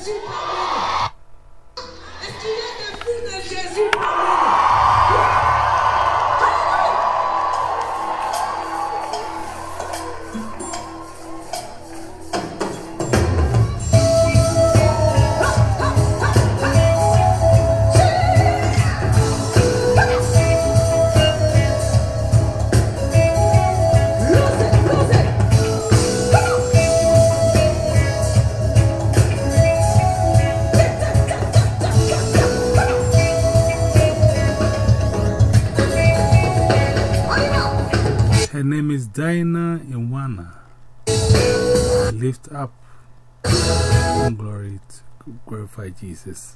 Jésus parmi name is Dinah Iwana. Lift up and glory to glorify Jesus.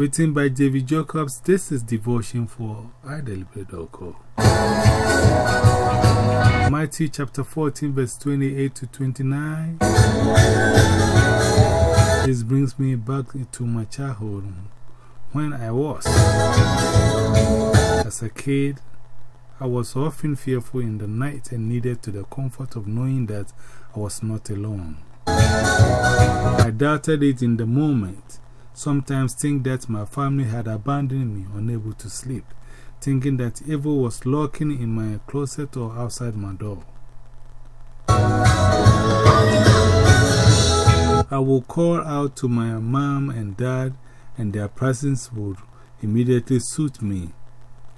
Written by David Jacobs, this is devotion for iDeliberate.co. Matthew chapter 14, verse 28 to 29. This brings me back to my childhood when I was. As a kid, I was often fearful in the night and needed to the comfort of knowing that I was not alone. I doubted it in the moment, sometimes think that my family had abandoned me, unable to sleep, thinking that evil was lurking in my closet or outside my door. I would call out to my mom and dad, and their presence would immediately suit me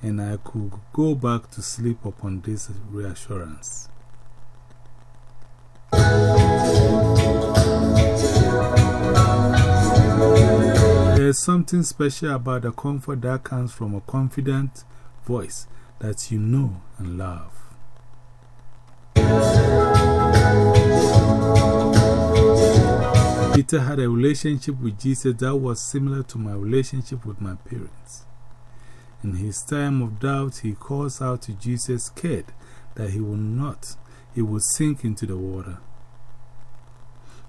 and I could go back to sleep upon this reassurance. There's something special about the comfort that comes from a confident voice that you know and love. Peter had a relationship with Jesus that was similar to my relationship with my parents. In his time of doubt, he calls out to Jesus, scared that he will not, he will sink into the water.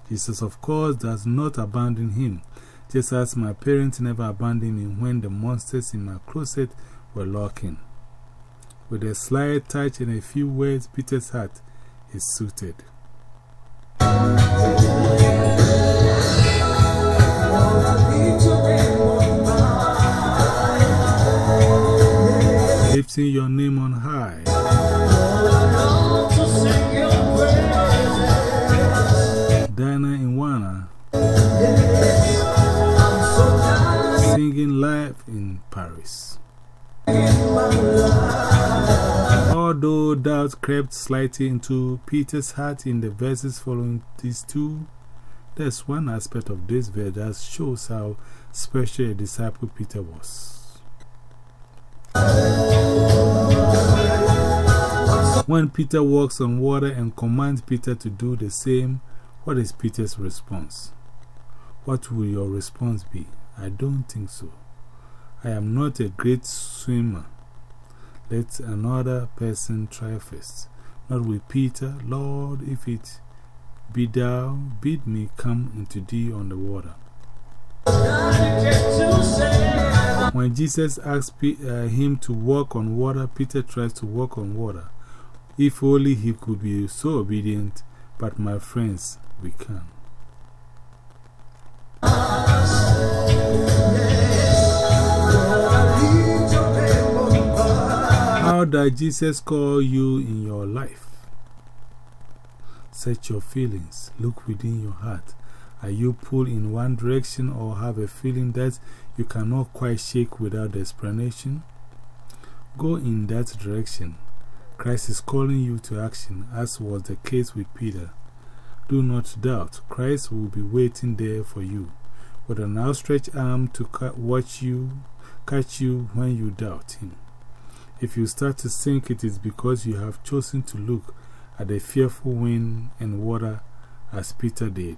Jesus, of course, does not abandon him, just as my parents never abandoned me when the monsters in my closet were lurking. With a slight touch and a few words, Peter's heart is suited. Lifting your name on high. Singing live in Paris. Although doubt crept slightly into Peter's heart in the verses following these two, there's one aspect of this verse that shows how special a disciple Peter was. When Peter walks on water and commands Peter to do the same, what is Peter's response? What will your response be? I don't think so. I am not a great swimmer. Let another person try first. Not with Peter. Lord, if it be thou, bid me come into thee on the water. When Jesus asked uh, him to walk on water, Peter tries to walk on water. If only he could be so obedient, but my friends, we can. How does Jesus call you in your life? Search your feelings. Look within your heart. Are you pulled in one direction or have a feeling that you cannot quite shake without explanation? Go in that direction. Christ is calling you to action, as was the case with Peter. Do not doubt. Christ will be waiting there for you with an outstretched arm to watch you, catch you when you doubt Him. If you start to sink, it is because you have chosen to look at the fearful wind and water as Peter did.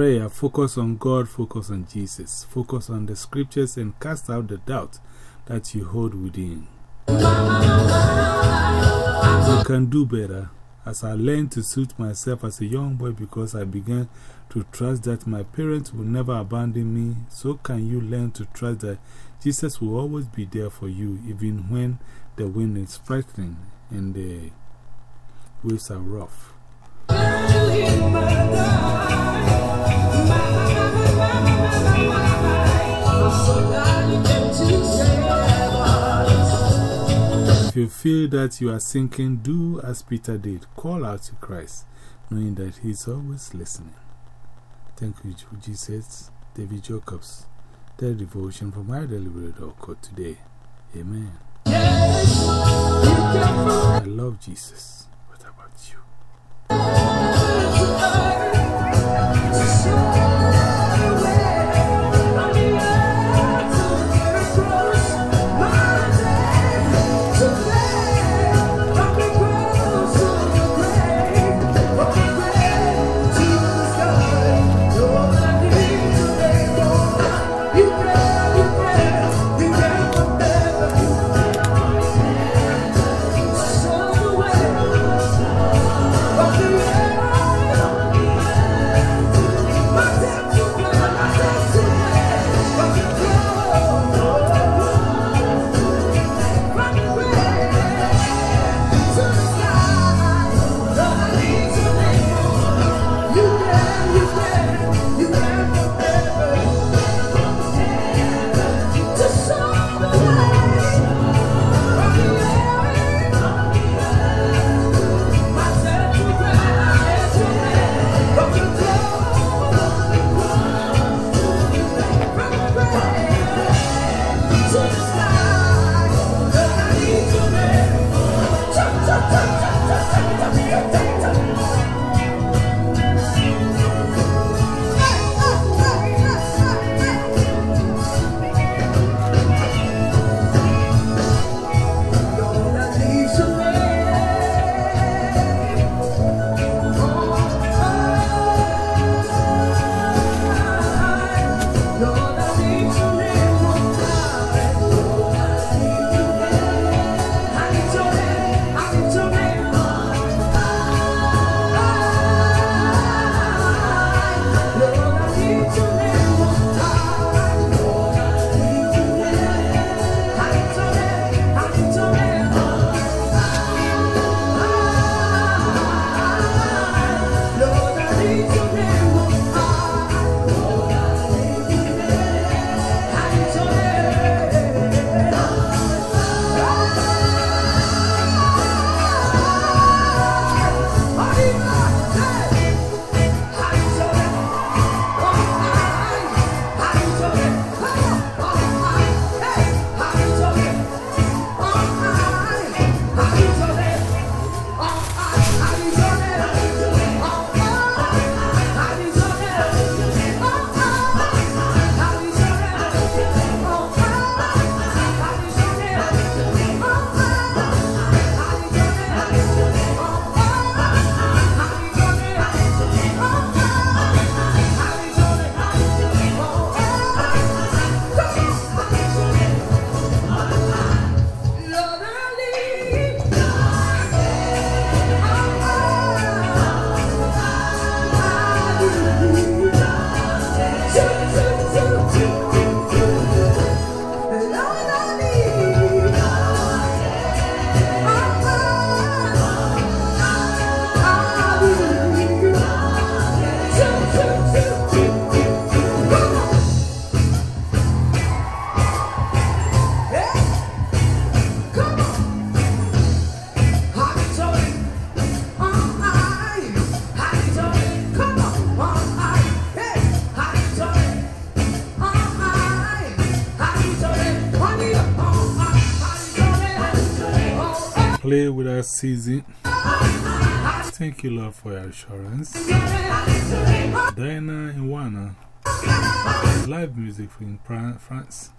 Prayer, focus on God, focus on Jesus, focus on the scriptures and cast out the doubt that you hold within. You can do better As I learned to suit myself as a young boy because I began to trust that my parents will never abandon me, so can you learn to trust that Jesus will always be there for you, even when the wind is frightening and the waves are rough. If you feel that you are sinking, do as Peter did call out to Christ, knowing that He is always listening. Thank you, Jesus. David Jacobs, the devotion from my deliberate code today. Amen. I love Jesus. Play with us season. Thank you, Lord, for your assurance. Diana Iwana, live music from France.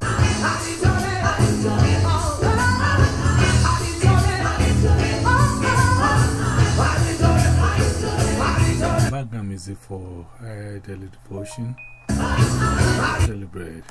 Background music for uh, daily devotion. Celebrate.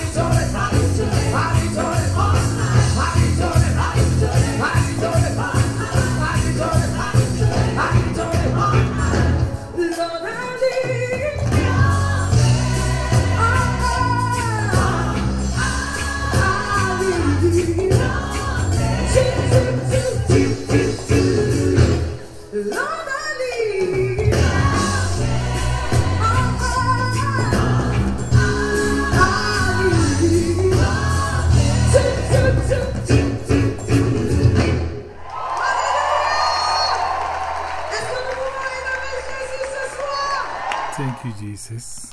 Thank you, Jesus.